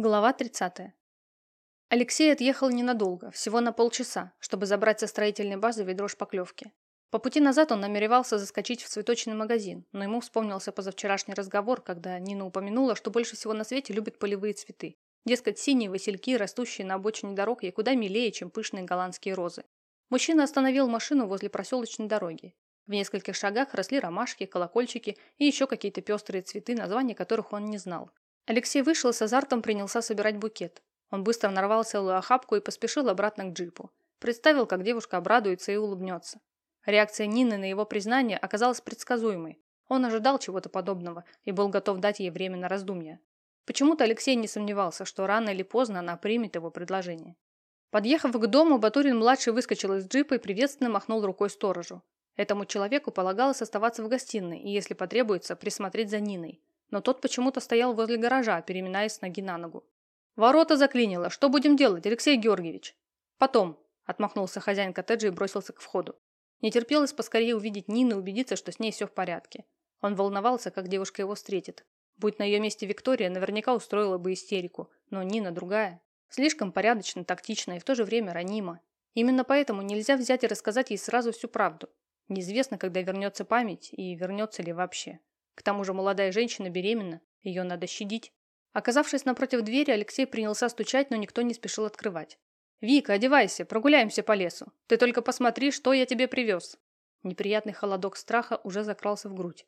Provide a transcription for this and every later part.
Глава 30. Алексей отъехал ненадолго, всего на полчаса, чтобы забрать со строительной базы ведро шпаклевки. По пути назад он намеревался заскочить в цветочный магазин, но ему вспомнился позавчерашний разговор, когда Нина упомянула, что больше всего на свете любит полевые цветы. Дескать, синие васильки, растущие на обочине дорог, ей куда милее, чем пышные голландские розы. Мужчина остановил машину возле проселочной дороги. В нескольких шагах росли ромашки, колокольчики и еще какие-то пестрые цветы, названия которых он не знал. Алексей вышел и с азартом принялся собирать букет. Он быстро нарвал целую охапку и поспешил обратно к джипу. Представил, как девушка обрадуется и улыбнется. Реакция Нины на его признание оказалась предсказуемой. Он ожидал чего-то подобного и был готов дать ей время на раздумья. Почему-то Алексей не сомневался, что рано или поздно она примет его предложение. Подъехав к дому, Батурин-младший выскочил из джипа и приветственно махнул рукой сторожу. Этому человеку полагалось оставаться в гостиной и, если потребуется, присмотреть за Ниной но тот почему-то стоял возле гаража, переминаясь с ноги на ногу. «Ворота заклинило. Что будем делать, Алексей Георгиевич?» «Потом», – отмахнулся хозяин коттеджа и бросился к входу. Не терпелось поскорее увидеть Нину и убедиться, что с ней все в порядке. Он волновался, как девушка его встретит. Будь на ее месте Виктория, наверняка устроила бы истерику, но Нина другая. Слишком порядочно, тактично и в то же время ранима. Именно поэтому нельзя взять и рассказать ей сразу всю правду. Неизвестно, когда вернется память и вернется ли вообще. К тому же молодая женщина беременна, ее надо щадить. Оказавшись напротив двери, Алексей принялся стучать, но никто не спешил открывать. «Вика, одевайся, прогуляемся по лесу. Ты только посмотри, что я тебе привез». Неприятный холодок страха уже закрался в грудь.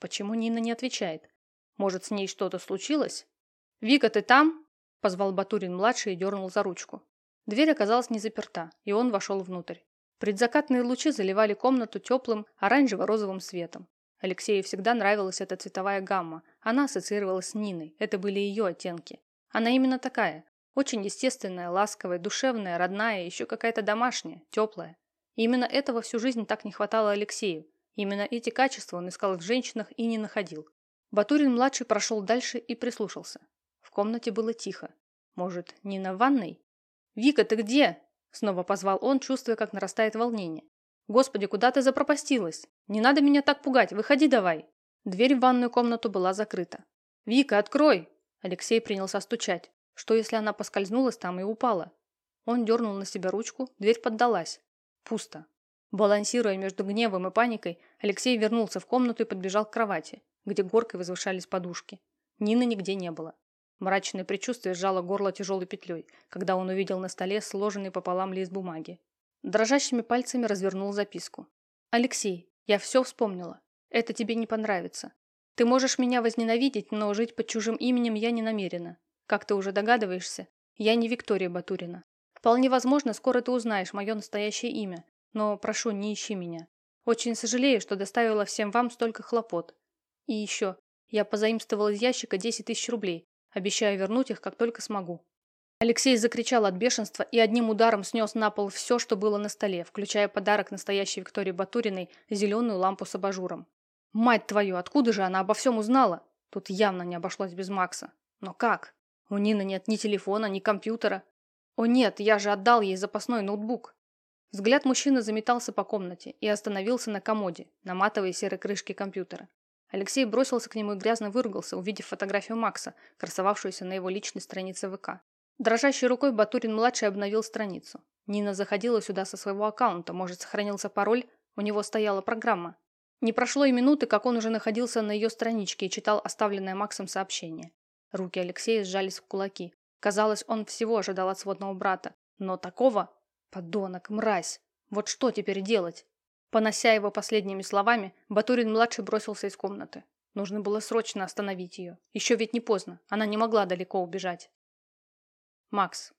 Почему Нина не отвечает? Может, с ней что-то случилось? «Вика, ты там?» – позвал Батурин-младший и дернул за ручку. Дверь оказалась не заперта, и он вошел внутрь. Предзакатные лучи заливали комнату теплым оранжево-розовым светом. Алексею всегда нравилась эта цветовая гамма. Она ассоциировалась с Ниной. Это были ее оттенки. Она именно такая. Очень естественная, ласковая, душевная, родная, еще какая-то домашняя, теплая. И именно этого всю жизнь так не хватало Алексею. Именно эти качества он искал в женщинах и не находил. Батурин-младший прошел дальше и прислушался. В комнате было тихо. Может, Нина в ванной? «Вика, ты где?» Снова позвал он, чувствуя, как нарастает волнение. «Господи, куда ты запропастилась? Не надо меня так пугать, выходи давай!» Дверь в ванную комнату была закрыта. «Вика, открой!» Алексей принялся стучать. Что, если она поскользнулась там и упала? Он дернул на себя ручку, дверь поддалась. Пусто. Балансируя между гневом и паникой, Алексей вернулся в комнату и подбежал к кровати, где горкой возвышались подушки. Нины нигде не было. Мрачное предчувствие сжало горло тяжелой петлей, когда он увидел на столе сложенный пополам лист бумаги. Дрожащими пальцами развернул записку. «Алексей, я все вспомнила. Это тебе не понравится. Ты можешь меня возненавидеть, но жить под чужим именем я не намерена. Как ты уже догадываешься, я не Виктория Батурина. Вполне возможно, скоро ты узнаешь мое настоящее имя, но прошу, не ищи меня. Очень сожалею, что доставила всем вам столько хлопот. И еще, я позаимствовала из ящика 10 тысяч рублей. Обещаю вернуть их, как только смогу. Алексей закричал от бешенства и одним ударом снес на пол все, что было на столе, включая подарок настоящей Виктории Батуриной – зеленую лампу с абажуром. «Мать твою, откуда же она обо всем узнала?» Тут явно не обошлось без Макса. Но как? У Нины нет ни телефона, ни компьютера. О нет, я же отдал ей запасной ноутбук. Взгляд мужчины заметался по комнате и остановился на комоде, на матовой серой крышке компьютера. Алексей бросился к нему и грязно выругался, увидев фотографию Макса, красовавшуюся на его личной странице ВК. Дрожащей рукой Батурин-младший обновил страницу. Нина заходила сюда со своего аккаунта, может, сохранился пароль, у него стояла программа. Не прошло и минуты, как он уже находился на ее страничке и читал оставленное Максом сообщение. Руки Алексея сжались в кулаки. Казалось, он всего ожидал от сводного брата. Но такого... Подонок, мразь! Вот что теперь делать? Понося его последними словами, Батурин-младший бросился из комнаты. Нужно было срочно остановить ее. Еще ведь не поздно, она не могла далеко убежать. Макс.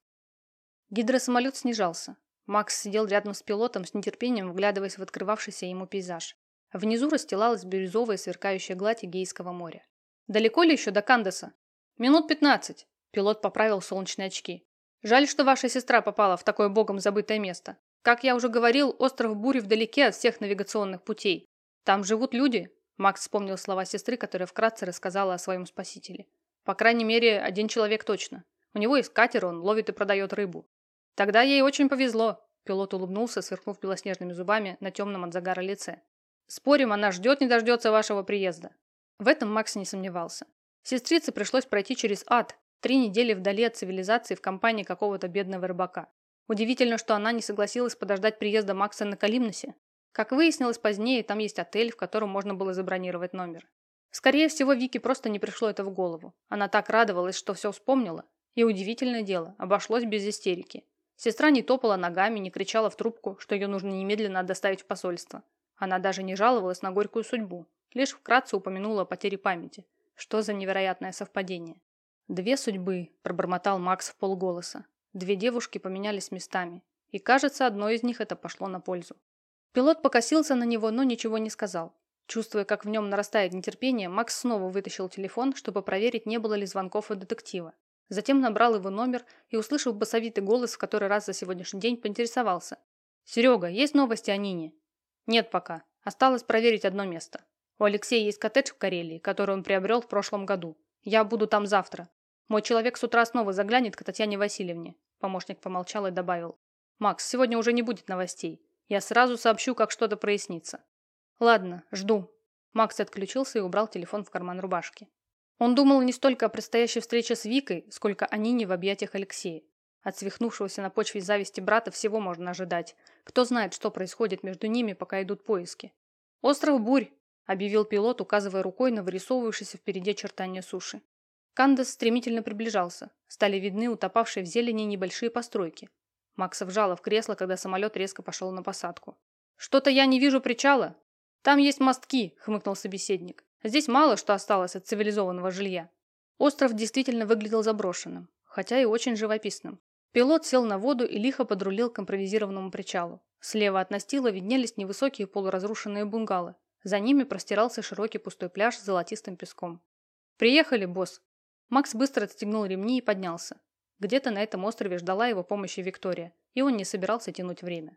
Гидросамолет снижался. Макс сидел рядом с пилотом с нетерпением, вглядываясь в открывавшийся ему пейзаж. Внизу расстилалась бирюзовая сверкающая гладь Эгейского моря. «Далеко ли еще до Кандеса?» «Минут пятнадцать», – пилот поправил солнечные очки. «Жаль, что ваша сестра попала в такое богом забытое место. Как я уже говорил, остров Бури вдалеке от всех навигационных путей. Там живут люди», – Макс вспомнил слова сестры, которая вкратце рассказала о своем спасителе. «По крайней мере, один человек точно. У него есть катер, он ловит и продает рыбу. Тогда ей очень повезло. Пилот улыбнулся, сверкнув белоснежными зубами на темном от загара лице. Спорим, она ждет не дождется вашего приезда. В этом Макс не сомневался. Сестрице пришлось пройти через ад, Три недели вдали от цивилизации в компании какого-то бедного рыбака. Удивительно, что она не согласилась подождать приезда Макса на Калимносе. Как выяснилось позднее, там есть отель, в котором можно было забронировать номер. Скорее всего, Вике просто не пришло это в голову. Она так радовалась, что все вспомнила. И удивительное дело, обошлось без истерики. Сестра не топала ногами, не кричала в трубку, что ее нужно немедленно доставить в посольство. Она даже не жаловалась на горькую судьбу, лишь вкратце упомянула о потере памяти. Что за невероятное совпадение. «Две судьбы», – пробормотал Макс в полголоса. Две девушки поменялись местами. И, кажется, одной из них это пошло на пользу. Пилот покосился на него, но ничего не сказал. Чувствуя, как в нем нарастает нетерпение, Макс снова вытащил телефон, чтобы проверить, не было ли звонков от детектива. Затем набрал его номер и, услышав басовитый голос, в который раз за сегодняшний день поинтересовался. «Серега, есть новости о Нине?» «Нет пока. Осталось проверить одно место. У Алексея есть коттедж в Карелии, который он приобрел в прошлом году. Я буду там завтра. Мой человек с утра снова заглянет к Татьяне Васильевне. Помощник помолчал и добавил. Макс, сегодня уже не будет новостей. Я сразу сообщу, как что-то прояснится. Ладно, жду. Макс отключился и убрал телефон в карман рубашки. Он думал не столько о предстоящей встрече с Викой, сколько о Нине в объятиях Алексея. От свихнувшегося на почве зависти брата всего можно ожидать. Кто знает, что происходит между ними, пока идут поиски. «Остров Бурь!» – объявил пилот, указывая рукой на вырисовывающееся впереди очертания суши. Кандас стремительно приближался. Стали видны утопавшие в зелени небольшие постройки. Макса вжала в кресло, когда самолет резко пошел на посадку. «Что-то я не вижу причала!» «Там есть мостки», — хмыкнул собеседник. «Здесь мало что осталось от цивилизованного жилья». Остров действительно выглядел заброшенным, хотя и очень живописным. Пилот сел на воду и лихо подрулил к импровизированному причалу. Слева от настила виднелись невысокие полуразрушенные бунгалы. За ними простирался широкий пустой пляж с золотистым песком. «Приехали, босс!» Макс быстро отстегнул ремни и поднялся. Где-то на этом острове ждала его помощи Виктория, и он не собирался тянуть время.